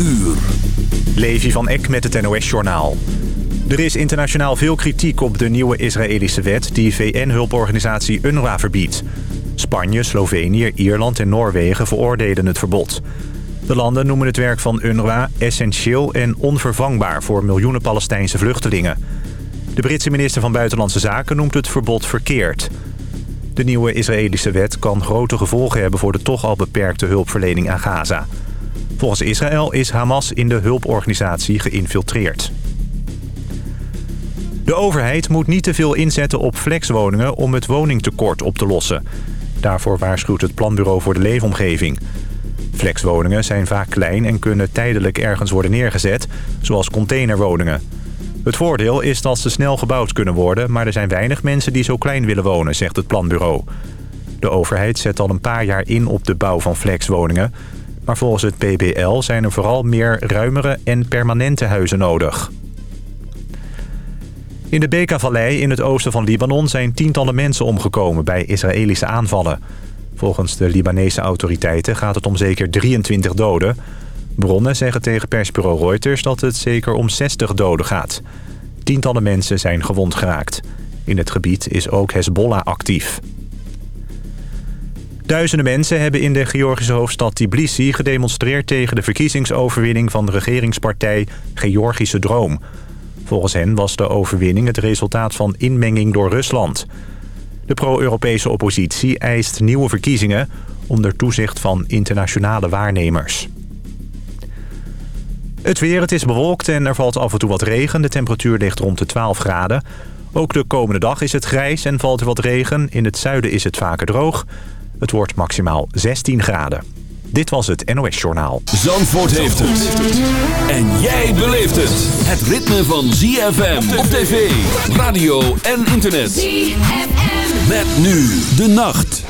uur. Levi van Eck met het NOS-journaal. Er is internationaal veel kritiek op de nieuwe Israëlische wet... die VN-hulporganisatie UNRWA verbiedt. Spanje, Slovenië, Ierland en Noorwegen veroordelen het verbod. De landen noemen het werk van UNRWA essentieel en onvervangbaar... voor miljoenen Palestijnse vluchtelingen. De Britse minister van Buitenlandse Zaken noemt het verbod verkeerd... De nieuwe Israëlische wet kan grote gevolgen hebben voor de toch al beperkte hulpverlening aan Gaza. Volgens Israël is Hamas in de hulporganisatie geïnfiltreerd. De overheid moet niet te veel inzetten op flexwoningen om het woningtekort op te lossen. Daarvoor waarschuwt het Planbureau voor de Leefomgeving. Flexwoningen zijn vaak klein en kunnen tijdelijk ergens worden neergezet, zoals containerwoningen. Het voordeel is dat ze snel gebouwd kunnen worden... maar er zijn weinig mensen die zo klein willen wonen, zegt het planbureau. De overheid zet al een paar jaar in op de bouw van flexwoningen... maar volgens het PBL zijn er vooral meer ruimere en permanente huizen nodig. In de Beka-vallei in het oosten van Libanon zijn tientallen mensen omgekomen bij Israëlische aanvallen. Volgens de Libanese autoriteiten gaat het om zeker 23 doden... Bronnen zeggen tegen persbureau Reuters dat het zeker om 60 doden gaat. Tientallen mensen zijn gewond geraakt. In het gebied is ook Hezbollah actief. Duizenden mensen hebben in de Georgische hoofdstad Tbilisi gedemonstreerd tegen de verkiezingsoverwinning van de regeringspartij Georgische Droom. Volgens hen was de overwinning het resultaat van inmenging door Rusland. De pro-Europese oppositie eist nieuwe verkiezingen onder toezicht van internationale waarnemers. Het weer, het is bewolkt en er valt af en toe wat regen. De temperatuur ligt rond de 12 graden. Ook de komende dag is het grijs en valt er wat regen. In het zuiden is het vaker droog. Het wordt maximaal 16 graden. Dit was het NOS Journaal. Zandvoort heeft het. En jij beleeft het. Het ritme van ZFM op tv, radio en internet. ZFM. Met nu de nacht.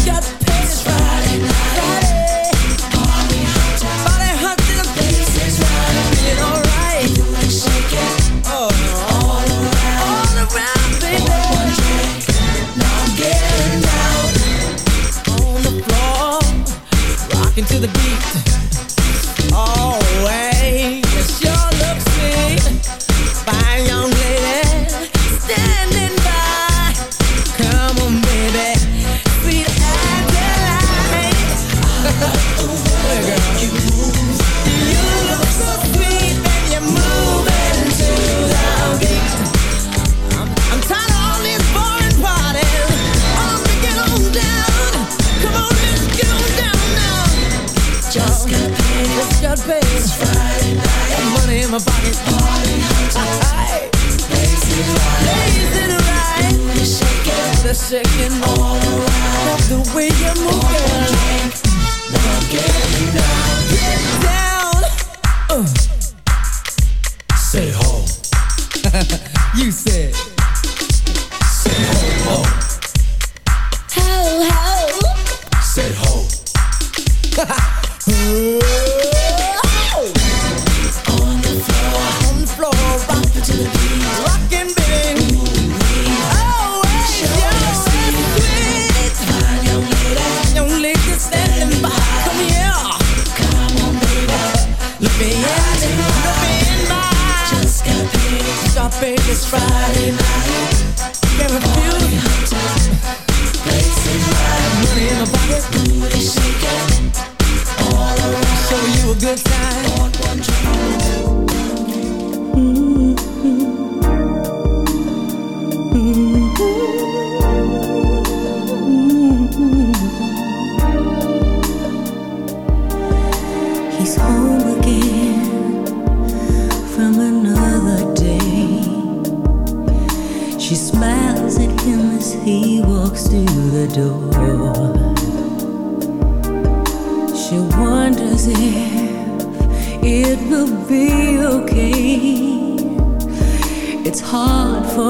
Just pay right.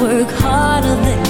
work harder than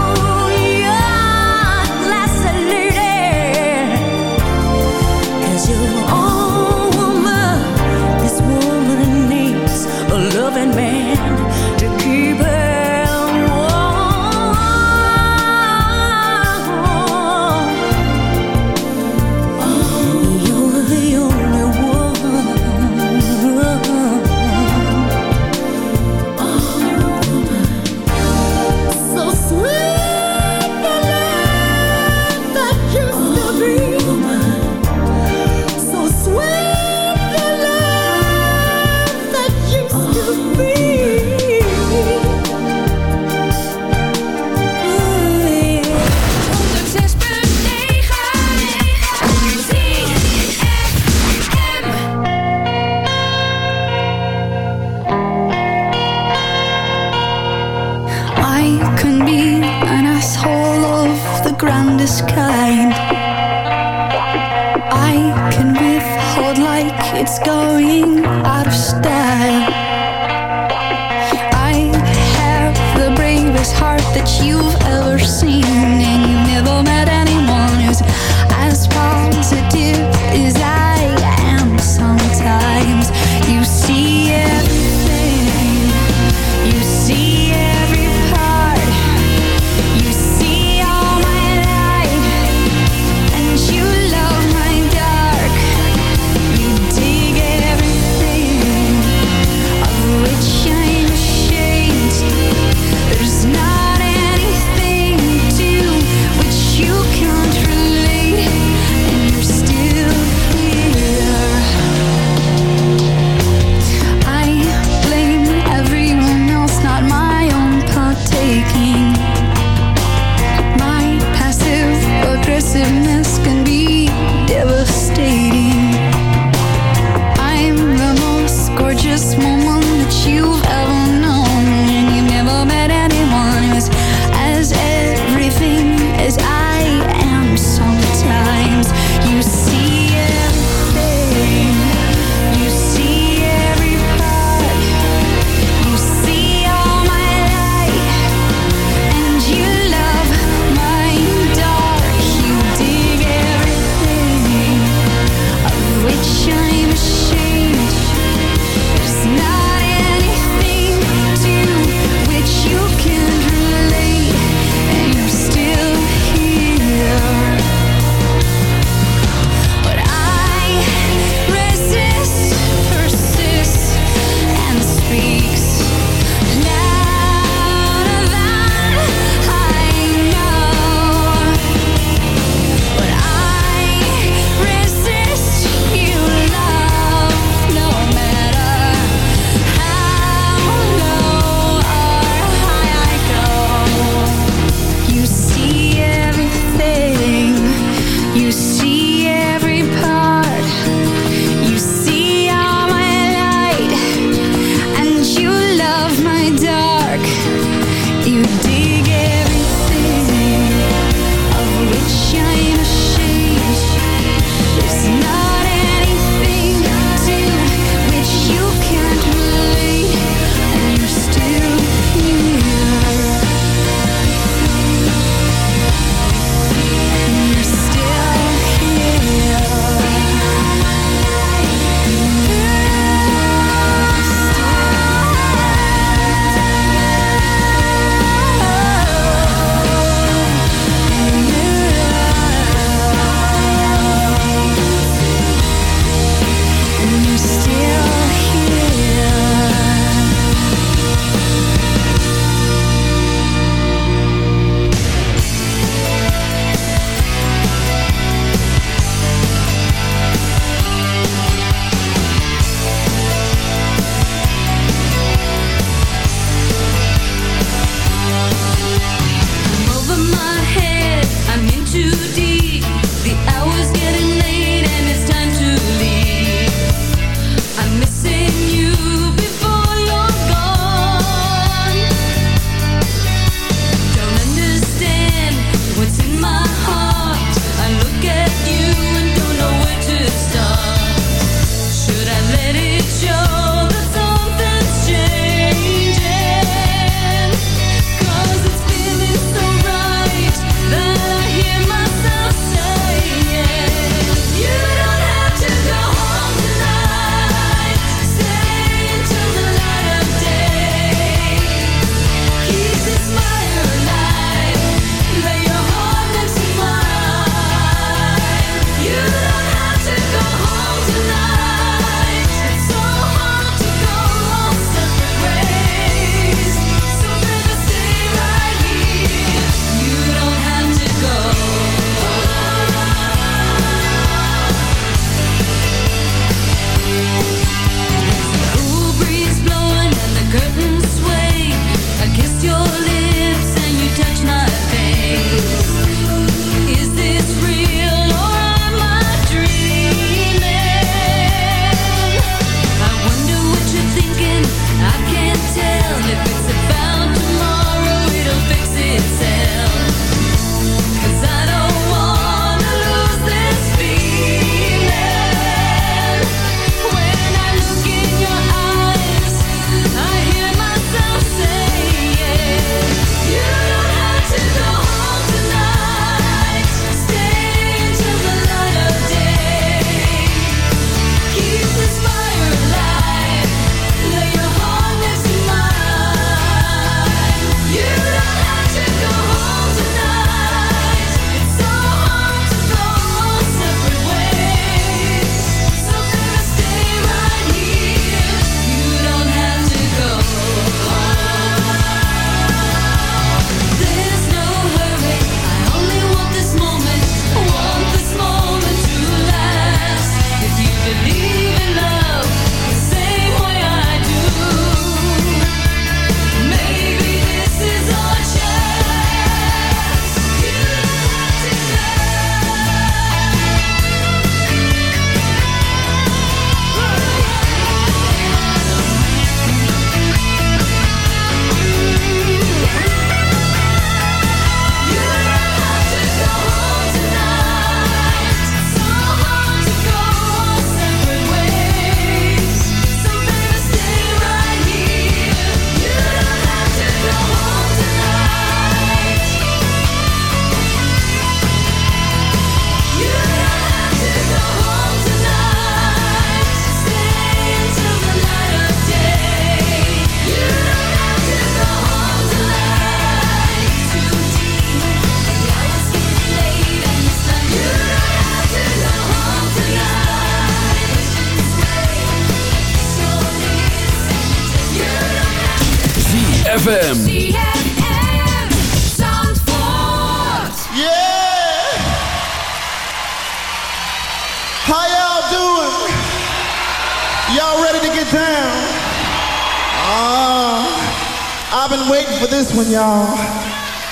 this one, y'all.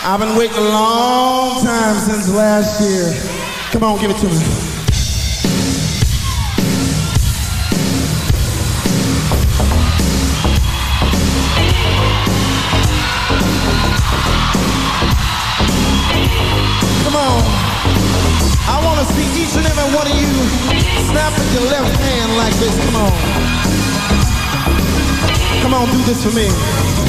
I've been waiting a long time since last year. Come on, give it to me. On I wanna see each and every one of you snap with your left hand like this. Come on. Come on, do this for me.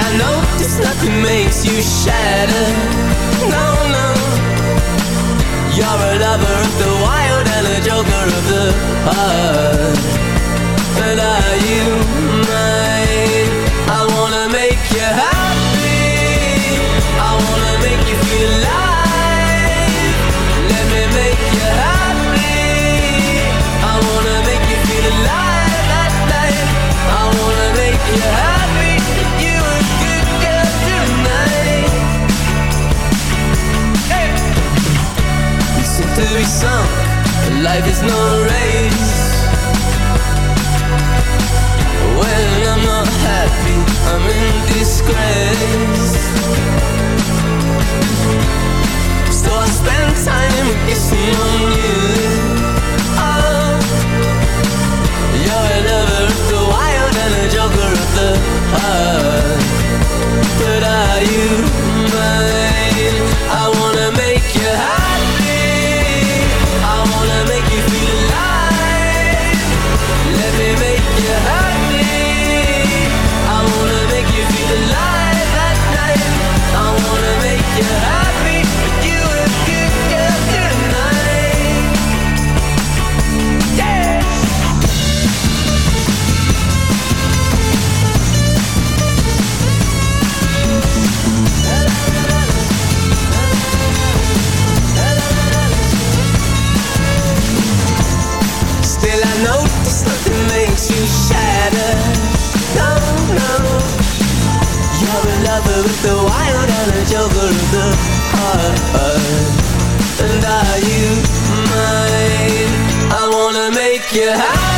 I know nothing makes you shatter Is no race. When I'm not happy, I'm in disgrace. So I spend time kissing on you. Oh You're a lover wild and a joker of the heart But are you mine? Lover with the wild and a joker of the heart And are you mine? I wanna make you happy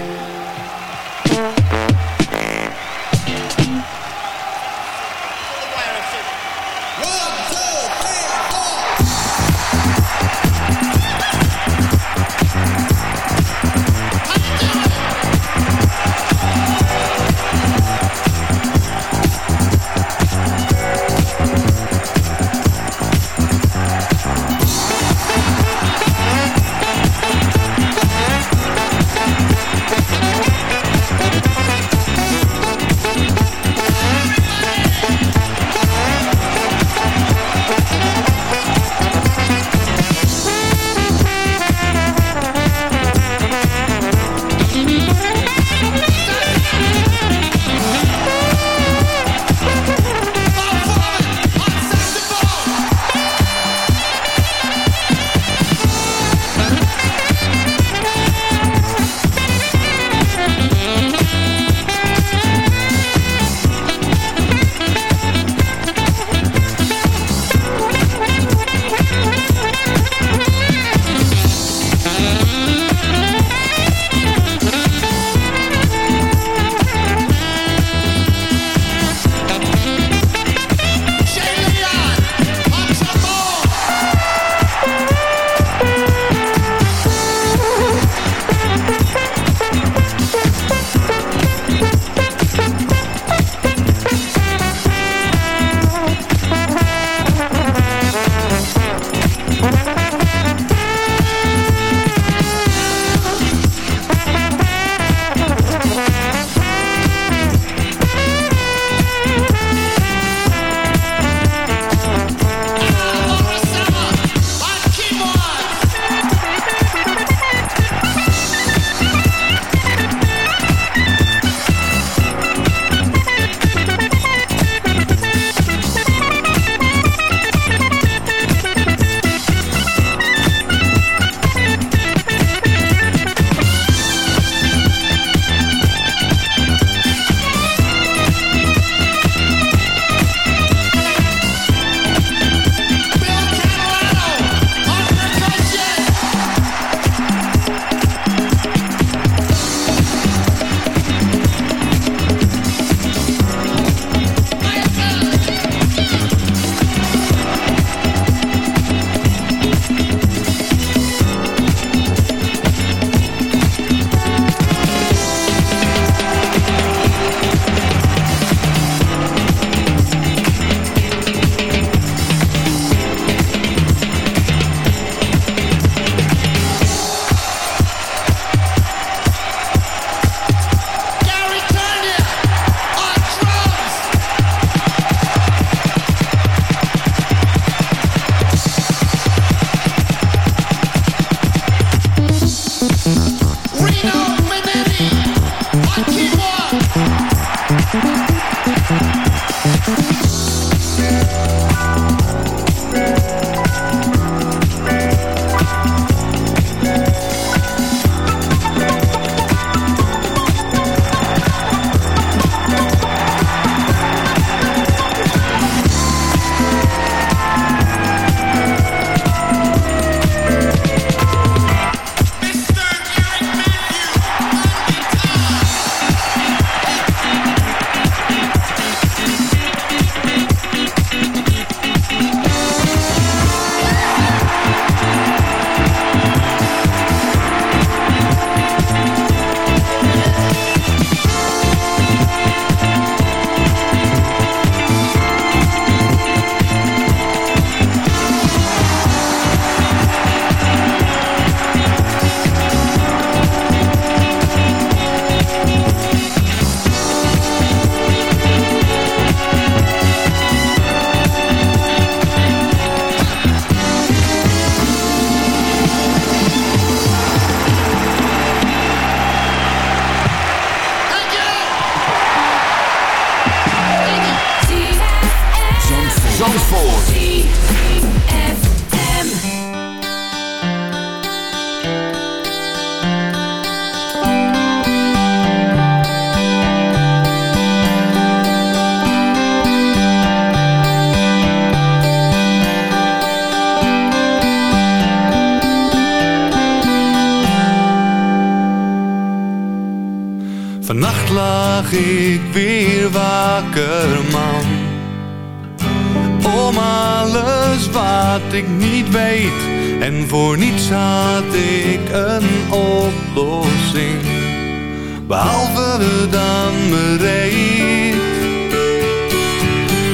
behalve dan bereid.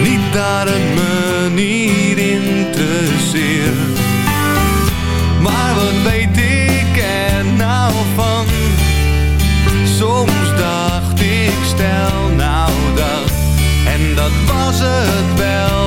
Niet daar het me niet zeer. maar wat weet ik er nou van? Soms dacht ik, stel nou dat, en dat was het wel.